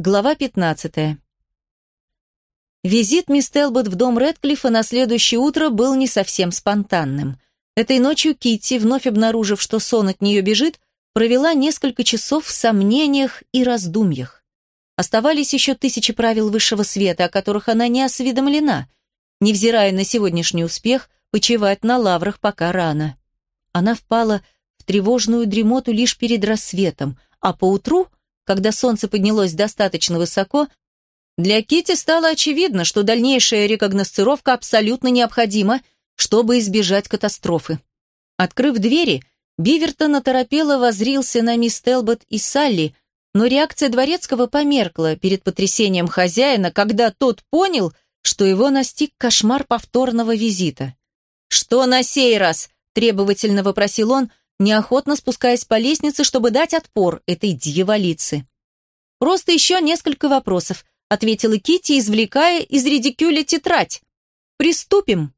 Глава 15. Визит мисс Телбот в дом Рэдклиффа на следующее утро был не совсем спонтанным. Этой ночью Китти, вновь обнаружив, что сон от нее бежит, провела несколько часов в сомнениях и раздумьях. Оставались еще тысячи правил высшего света, о которых она не осведомлена. Невзирая на сегодняшний успех, почивать на лаврах пока рано. Она впала в тревожную дремоту лишь перед рассветом, а поутру – когда солнце поднялось достаточно высоко, для Кити стало очевидно, что дальнейшая рекогносцировка абсолютно необходима, чтобы избежать катастрофы. Открыв двери, Бивертон оторопело возрился на мисс Телбот и Салли, но реакция Дворецкого померкла перед потрясением хозяина, когда тот понял, что его настиг кошмар повторного визита. «Что на сей раз?» – требовательно вопросил он, неохотно спускаясь по лестнице, чтобы дать отпор этой дьяволице. «Просто еще несколько вопросов», — ответила Кити, извлекая из редикюля тетрадь. «Приступим».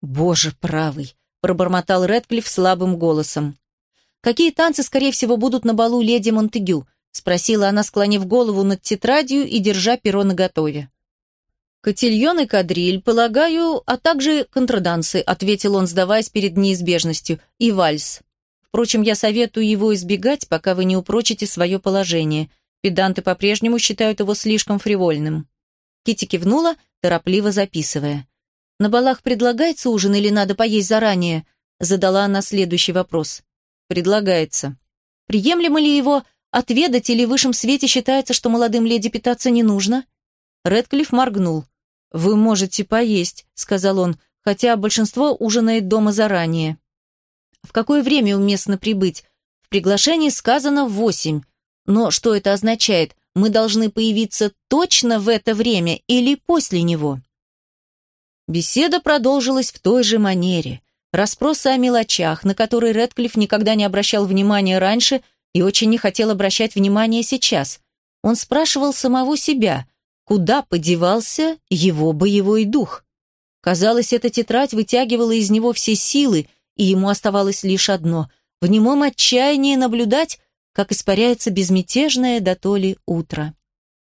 «Боже правый», — пробормотал Рэдклифф слабым голосом. «Какие танцы, скорее всего, будут на балу леди Монтегю?» — спросила она, склонив голову над тетрадью и держа перо наготове. «Котильон и кадриль, полагаю, а также контрадансы», — ответил он, сдаваясь перед неизбежностью, — «и вальс». Впрочем, я советую его избегать, пока вы не упрочите свое положение. Педанты по-прежнему считают его слишком фривольным». Кити кивнула, торопливо записывая. «На балах предлагается ужин или надо поесть заранее?» Задала она следующий вопрос. «Предлагается. Приемлемо ли его отведать или в высшем свете считается, что молодым леди питаться не нужно?» Редклифф моргнул. «Вы можете поесть», — сказал он, хотя большинство ужинает дома заранее. В какое время уместно прибыть? В приглашении сказано в восемь. Но что это означает? Мы должны появиться точно в это время или после него? Беседа продолжилась в той же манере. Расспросы о мелочах, на которые Рэдклифф никогда не обращал внимания раньше и очень не хотел обращать внимание сейчас. Он спрашивал самого себя, куда подевался его боевой дух. Казалось, эта тетрадь вытягивала из него все силы, и ему оставалось лишь одно — в немом отчаянии наблюдать, как испаряется безмятежное до утро.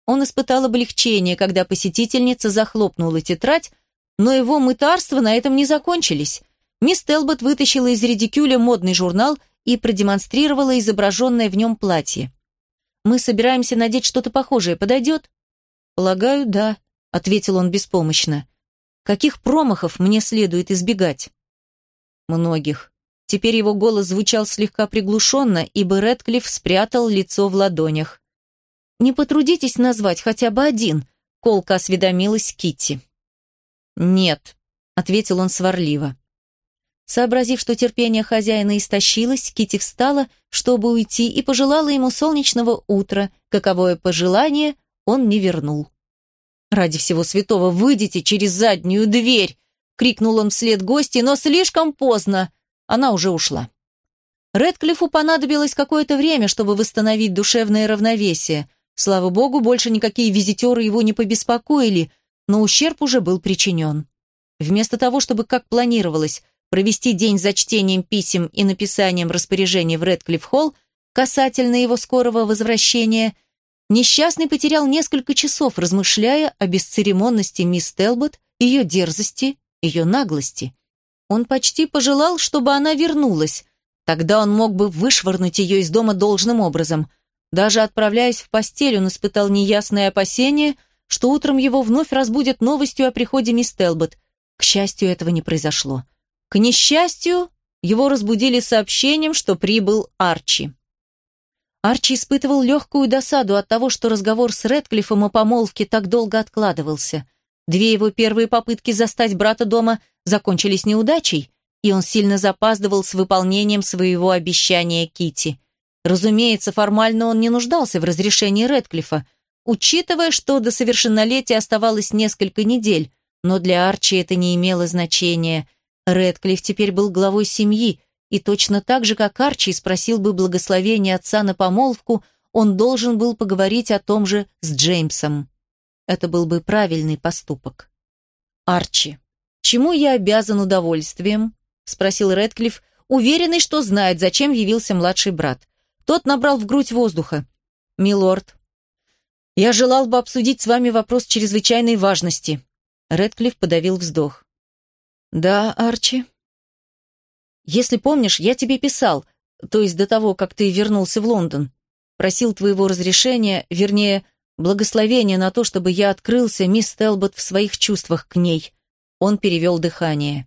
Он испытал облегчение, когда посетительница захлопнула тетрадь, но его мытарства на этом не закончились. Мисс Телбот вытащила из редикюля модный журнал и продемонстрировала изображенное в нем платье. «Мы собираемся надеть что-то похожее. Подойдет?» «Полагаю, да», — ответил он беспомощно. «Каких промахов мне следует избегать?» Многих. Теперь его голос звучал слегка приглушенно, ибо Рэдклифф спрятал лицо в ладонях. «Не потрудитесь назвать хотя бы один», — колко осведомилась Китти. «Нет», — ответил он сварливо. Сообразив, что терпение хозяина истощилось, Кити встала, чтобы уйти, и пожелала ему солнечного утра, каковое пожелание он не вернул. «Ради всего святого, выйдите через заднюю дверь!» Крикнул он вслед гости, но слишком поздно. Она уже ушла. Редклифу понадобилось какое-то время, чтобы восстановить душевное равновесие. Слава богу, больше никакие визитеры его не побеспокоили, но ущерб уже был причинен. Вместо того, чтобы, как планировалось, провести день за чтением писем и написанием распоряжений в Редклифф-холл касательно его скорого возвращения, несчастный потерял несколько часов, размышляя о бесцеремонности мисс Телбот, ее дерзости ее наглости. Он почти пожелал, чтобы она вернулась. Тогда он мог бы вышвырнуть ее из дома должным образом. Даже отправляясь в постель, он испытал неясное опасение, что утром его вновь разбудят новостью о приходе мисс Телбот. К счастью, этого не произошло. К несчастью, его разбудили сообщением, что прибыл Арчи. Арчи испытывал легкую досаду от того, что разговор с Рэдклиффом о помолвке так долго откладывался – Две его первые попытки застать брата дома закончились неудачей, и он сильно запаздывал с выполнением своего обещания Кити. Разумеется, формально он не нуждался в разрешении Рэдклиффа, учитывая, что до совершеннолетия оставалось несколько недель, но для Арчи это не имело значения. Рэдклифф теперь был главой семьи, и точно так же, как Арчи спросил бы благословения отца на помолвку, он должен был поговорить о том же с Джеймсом. Это был бы правильный поступок. «Арчи, чему я обязан удовольствием?» — спросил Рэдклифф, уверенный, что знает, зачем явился младший брат. Тот набрал в грудь воздуха. «Милорд, «Я желал бы обсудить с вами вопрос чрезвычайной важности». Редклифф подавил вздох. «Да, Арчи?» «Если помнишь, я тебе писал, то есть до того, как ты вернулся в Лондон. Просил твоего разрешения, вернее, благословения на то, чтобы я открылся, мисс Телбот, в своих чувствах к ней». Он перевел дыхание.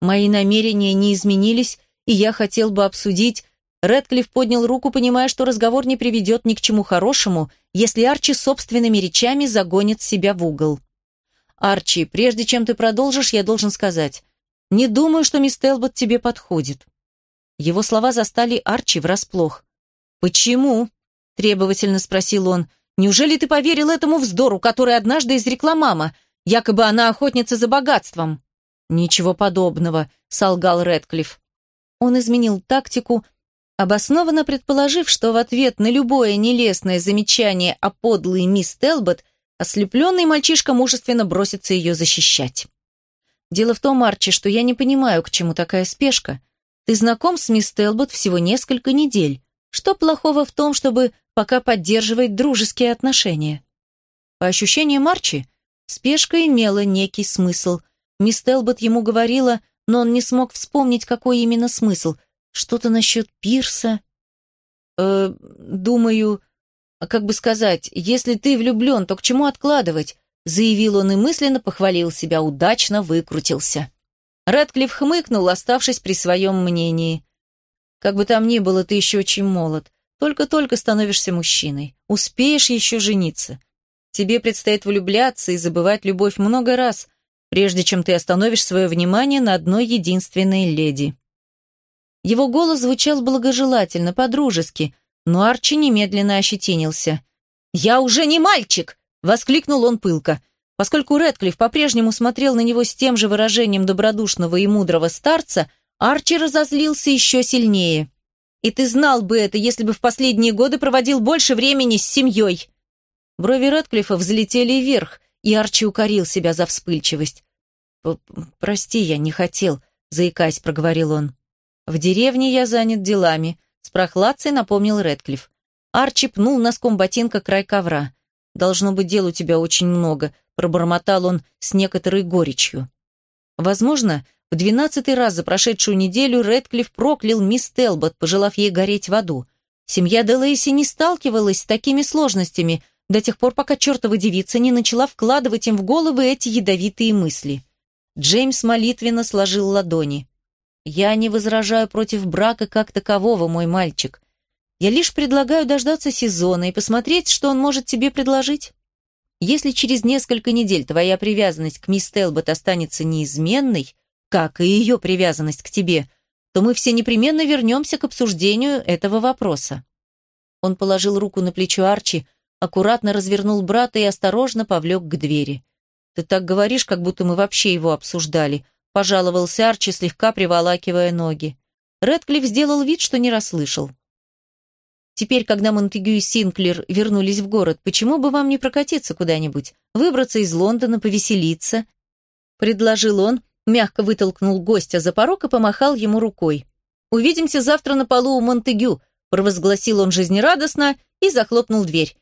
«Мои намерения не изменились, и я хотел бы обсудить...» Редклифф поднял руку, понимая, что разговор не приведет ни к чему хорошему, если Арчи собственными речами загонит себя в угол. «Арчи, прежде чем ты продолжишь, я должен сказать. Не думаю, что мисс Телбот тебе подходит». Его слова застали Арчи врасплох. «Почему?» – требовательно спросил он. «Неужели ты поверил этому вздору, который однажды изрекла мама? Якобы она охотница за богатством». «Ничего подобного», – солгал Рэдклифф. Он изменил тактику, обоснованно предположив, что в ответ на любое нелестное замечание о подлой мисс Телбот ослепленный мальчишка мужественно бросится ее защищать. «Дело в том, Арчи, что я не понимаю, к чему такая спешка. Ты знаком с мисс Телбот всего несколько недель. Что плохого в том, чтобы пока поддерживать дружеские отношения?» По ощущениям Арчи, спешка имела некий смысл. Мисс Телбот ему говорила – но он не смог вспомнить, какой именно смысл. Что-то насчет пирса. Э, думаю, как бы сказать, если ты влюблен, то к чему откладывать? Заявил он и мысленно похвалил себя, удачно выкрутился. Рэдклифф хмыкнул, оставшись при своем мнении. Как бы там ни было, ты еще очень молод. Только-только становишься мужчиной. Успеешь еще жениться. Тебе предстоит влюбляться и забывать любовь много раз, прежде чем ты остановишь свое внимание на одной единственной леди». Его голос звучал благожелательно, по-дружески, но Арчи немедленно ощетинился. «Я уже не мальчик!» — воскликнул он пылко. Поскольку Рэдклифф по-прежнему смотрел на него с тем же выражением добродушного и мудрого старца, Арчи разозлился еще сильнее. «И ты знал бы это, если бы в последние годы проводил больше времени с семьей!» Брови Рэдклиффа взлетели вверх, и Арчи укорил себя за вспыльчивость. «Прости, я не хотел», — заикаясь, проговорил он. «В деревне я занят делами», — с прохладцей напомнил Рэдклифф. Арчи пнул носком ботинка край ковра. «Должно быть, дел у тебя очень много», — пробормотал он с некоторой горечью. Возможно, в двенадцатый раз за прошедшую неделю Рэдклифф проклял мисс Телбот, пожелав ей гореть в аду. Семья Делейси не сталкивалась с такими сложностями — до тех пор, пока чертова девица не начала вкладывать им в головы эти ядовитые мысли. Джеймс молитвенно сложил ладони. «Я не возражаю против брака как такового, мой мальчик. Я лишь предлагаю дождаться сезона и посмотреть, что он может тебе предложить. Если через несколько недель твоя привязанность к мисс Телбот останется неизменной, как и ее привязанность к тебе, то мы все непременно вернемся к обсуждению этого вопроса». Он положил руку на плечо Арчи, аккуратно развернул брата и осторожно повлек к двери. «Ты так говоришь, как будто мы вообще его обсуждали», пожаловался Арчи, слегка приволакивая ноги. Рэдклифф сделал вид, что не расслышал. «Теперь, когда Монтегю и Синклер вернулись в город, почему бы вам не прокатиться куда-нибудь? Выбраться из Лондона, повеселиться?» Предложил он, мягко вытолкнул гостя за порог и помахал ему рукой. «Увидимся завтра на полу у Монтегю», провозгласил он жизнерадостно и захлопнул дверь.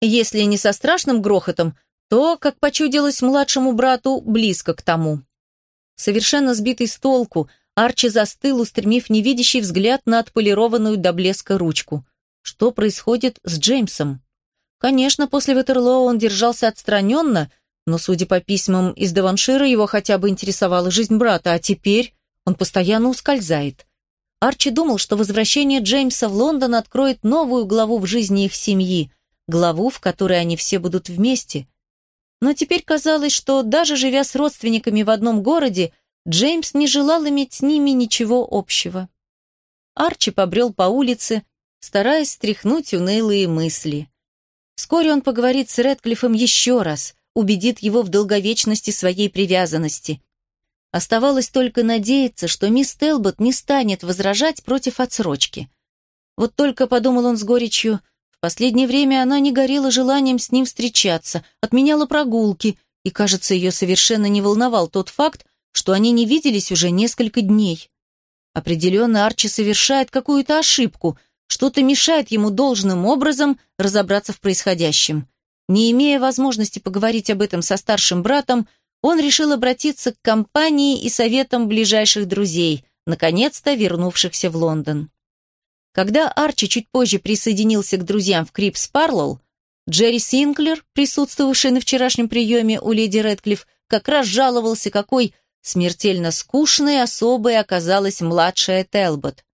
Если не со страшным грохотом, то, как почудилось младшему брату, близко к тому. Совершенно сбитый с толку, Арчи застыл, устремив невидящий взгляд на отполированную до блеска ручку. Что происходит с Джеймсом? Конечно, после Ватерлоо он держался отстраненно, но, судя по письмам из Деваншира, его хотя бы интересовала жизнь брата, а теперь он постоянно ускользает. Арчи думал, что возвращение Джеймса в Лондон откроет новую главу в жизни их семьи – главу, в которой они все будут вместе. Но теперь казалось, что даже живя с родственниками в одном городе, Джеймс не желал иметь с ними ничего общего. Арчи побрел по улице, стараясь стряхнуть унылые мысли. Вскоре он поговорит с Рэдклиффом еще раз, убедит его в долговечности своей привязанности. Оставалось только надеяться, что мисс Телбот не станет возражать против отсрочки. Вот только, подумал он с горечью, — Последнее время она не горела желанием с ним встречаться, отменяла прогулки, и, кажется, ее совершенно не волновал тот факт, что они не виделись уже несколько дней. Определенно Арчи совершает какую-то ошибку, что-то мешает ему должным образом разобраться в происходящем. Не имея возможности поговорить об этом со старшим братом, он решил обратиться к компании и советам ближайших друзей, наконец-то вернувшихся в Лондон. Когда Арчи чуть позже присоединился к друзьям в Крипс Парлоу, Джерри Синклер, присутствовавший на вчерашнем приеме у леди Рэдклифф, как раз жаловался, какой смертельно скучной особой оказалась младшая Телбот.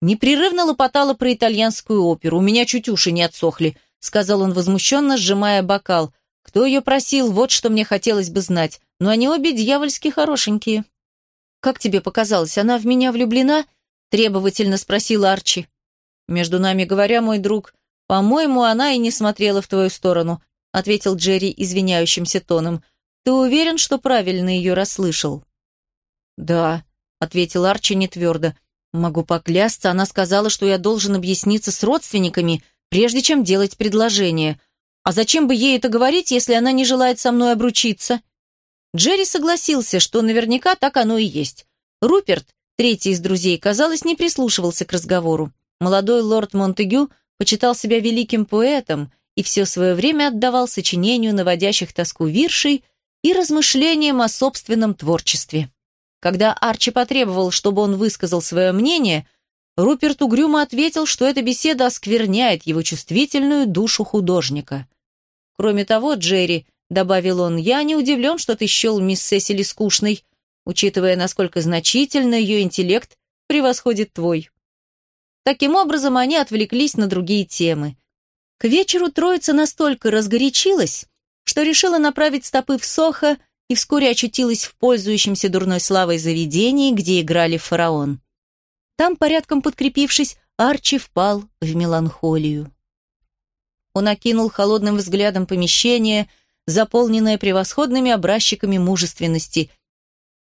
Непрерывно лопотала про итальянскую оперу, у меня чуть уши не отсохли, сказал он возмущенно, сжимая бокал. Кто ее просил, вот что мне хотелось бы знать, но они обе дьявольски хорошенькие. «Как тебе показалось, она в меня влюблена?» требовательно спросила Арчи. «Между нами говоря, мой друг, по-моему, она и не смотрела в твою сторону», ответил Джерри извиняющимся тоном. «Ты уверен, что правильно ее расслышал?» «Да», — ответил Арчи нетвердо. «Могу поклясться, она сказала, что я должен объясниться с родственниками, прежде чем делать предложение. А зачем бы ей это говорить, если она не желает со мной обручиться?» Джерри согласился, что наверняка так оно и есть. Руперт, третий из друзей, казалось, не прислушивался к разговору. Молодой лорд Монтегю почитал себя великим поэтом и все свое время отдавал сочинению наводящих тоску виршей и размышлениям о собственном творчестве. Когда Арчи потребовал, чтобы он высказал свое мнение, Руперт угрюмо ответил, что эта беседа оскверняет его чувствительную душу художника. «Кроме того, Джерри», — добавил он, — «я не удивлен, что ты счел мисс Сесили скучной, учитывая, насколько значительно ее интеллект превосходит твой». Таким образом, они отвлеклись на другие темы. К вечеру троица настолько разгорячилась, что решила направить стопы в Сохо и вскоре очутилась в пользующемся дурной славой заведении, где играли фараон. Там, порядком подкрепившись, Арчи впал в меланхолию. Он окинул холодным взглядом помещение, заполненное превосходными образчиками мужественности,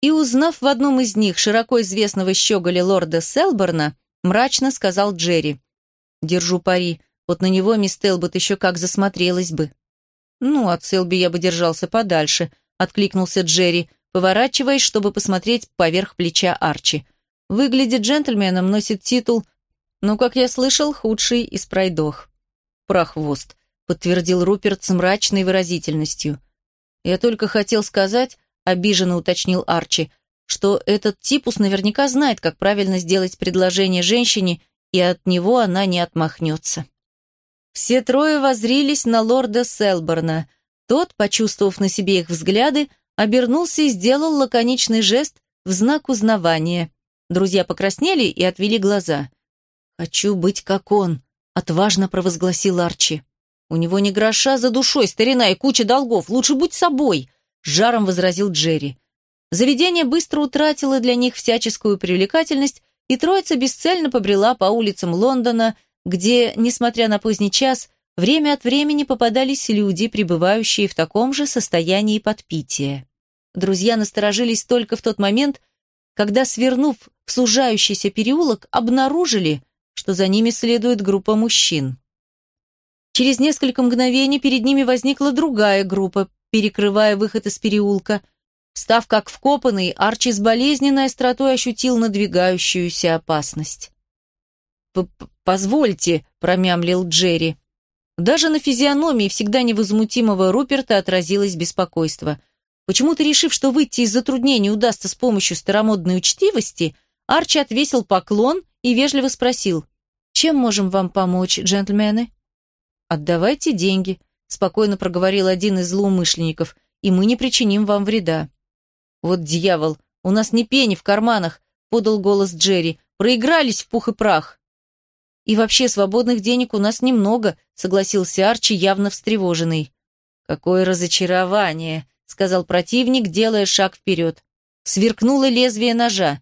и, узнав в одном из них широко известного щеголя лорда Селборна, мрачно сказал Джерри. «Держу пари, вот на него мисс Телбот еще как засмотрелась бы». «Ну, от Селби я бы держался подальше», откликнулся Джерри, поворачиваясь, чтобы посмотреть поверх плеча Арчи. Выглядит джентльменом, носит титул, но, как я слышал, худший из пройдох. Прохвост, подтвердил Руперт с мрачной выразительностью. Я только хотел сказать, обиженно уточнил Арчи, что этот типус наверняка знает, как правильно сделать предложение женщине, и от него она не отмахнется. Все трое возрились на лорда Селборна. Тот, почувствовав на себе их взгляды, обернулся и сделал лаконичный жест в знак узнавания. Друзья покраснели и отвели глаза. «Хочу быть как он», — отважно провозгласил Арчи. «У него не гроша за душой, старина и куча долгов. Лучше будь собой», — жаром возразил Джерри. Заведение быстро утратило для них всяческую привлекательность, и троица бесцельно побрела по улицам Лондона, где, несмотря на поздний час, время от времени попадались люди, пребывающие в таком же состоянии подпития. Друзья насторожились только в тот момент, когда, свернув в сужающийся переулок, обнаружили, что за ними следует группа мужчин. Через несколько мгновений перед ними возникла другая группа, перекрывая выход из переулка. Став как вкопанный, Арчи с болезненной остротой ощутил надвигающуюся опасность. «Позвольте», — промямлил Джерри. Даже на физиономии всегда невозмутимого Руперта отразилось беспокойство. Почему-то решив, что выйти из затруднений удастся с помощью старомодной учтивости, Арчи отвесил поклон и вежливо спросил, «Чем можем вам помочь, джентльмены?» «Отдавайте деньги», — спокойно проговорил один из злоумышленников, «и мы не причиним вам вреда». «Вот дьявол, у нас не пени в карманах», — подал голос Джерри, «проигрались в пух и прах». «И вообще свободных денег у нас немного», — согласился Арчи, явно встревоженный. «Какое разочарование», — сказал противник, делая шаг вперед. Сверкнуло лезвие ножа.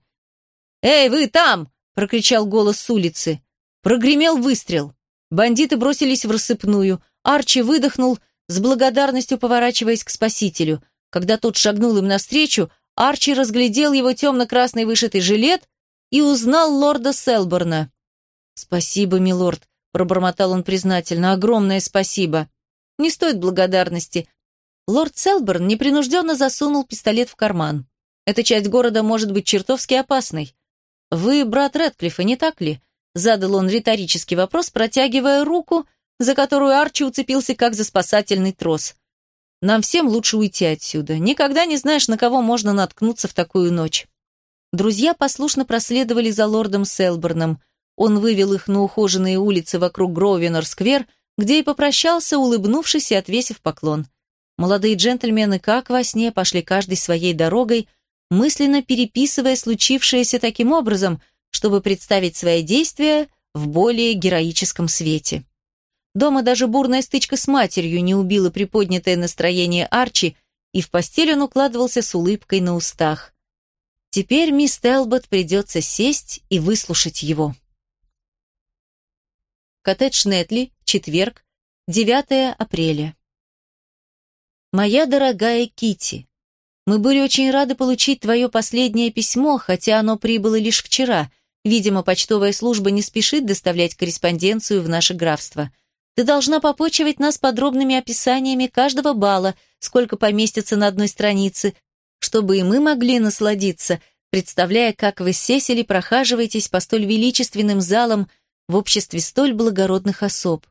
«Эй, вы там!» — прокричал голос с улицы. Прогремел выстрел. Бандиты бросились в рассыпную. Арчи выдохнул, с благодарностью поворачиваясь к спасителю. Когда тот шагнул им навстречу, Арчи разглядел его темно-красный вышитый жилет и узнал лорда Селборна. «Спасибо, милорд», — пробормотал он признательно, — «огромное спасибо». «Не стоит благодарности». Лорд Селберн непринужденно засунул пистолет в карман. «Эта часть города может быть чертовски опасной. Вы брат Рэдклиффа, не так ли?» Задал он риторический вопрос, протягивая руку, за которую Арчи уцепился как за спасательный трос. Нам всем лучше уйти отсюда. Никогда не знаешь, на кого можно наткнуться в такую ночь. Друзья послушно проследовали за лордом Селберном. Он вывел их на ухоженные улицы вокруг Гровенор-сквер, где и попрощался, улыбнувшись и отвесив поклон. Молодые джентльмены, как во сне, пошли каждой своей дорогой, мысленно переписывая случившееся таким образом, чтобы представить свои действия в более героическом свете. Дома даже бурная стычка с матерью не убила приподнятое настроение Арчи, и в постель он укладывался с улыбкой на устах. Теперь мисс Телбот придется сесть и выслушать его. Коттедж Нетли, четверг, 9 апреля. Моя дорогая Кити, мы были очень рады получить твое последнее письмо, хотя оно прибыло лишь вчера. Видимо, почтовая служба не спешит доставлять корреспонденцию в наше графство. Ты должна попочивать нас подробными описаниями каждого бала, сколько поместится на одной странице, чтобы и мы могли насладиться, представляя, как вы с Сесили прохаживаетесь по столь величественным залам в обществе столь благородных особ.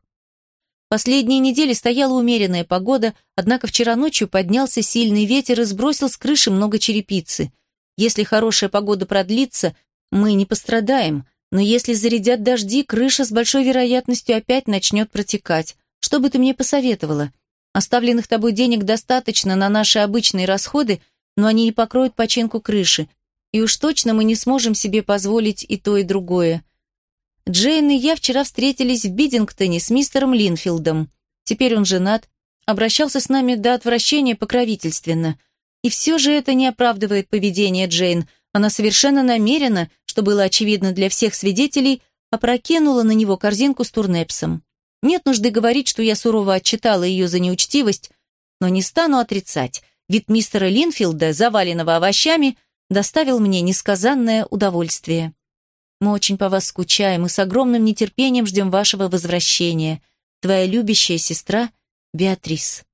Последние недели стояла умеренная погода, однако вчера ночью поднялся сильный ветер и сбросил с крыши много черепицы. Если хорошая погода продлится, мы не пострадаем, но если зарядят дожди, крыша с большой вероятностью опять начнет протекать. Что бы ты мне посоветовала? Оставленных тобой денег достаточно на наши обычные расходы, но они не покроют починку крыши. И уж точно мы не сможем себе позволить и то, и другое. Джейн и я вчера встретились в Бидингтоне с мистером Линфилдом. Теперь он женат, обращался с нами до отвращения покровительственно. И все же это не оправдывает поведение Джейн. Она совершенно намеренно, что было очевидно для всех свидетелей, опрокинула на него корзинку с турнепсом. Нет нужды говорить, что я сурово отчитала ее за неучтивость, но не стану отрицать. Вид мистера Линфилда, заваленного овощами, доставил мне несказанное удовольствие. Мы очень по вас скучаем и с огромным нетерпением ждем вашего возвращения. Твоя любящая сестра Беатрис.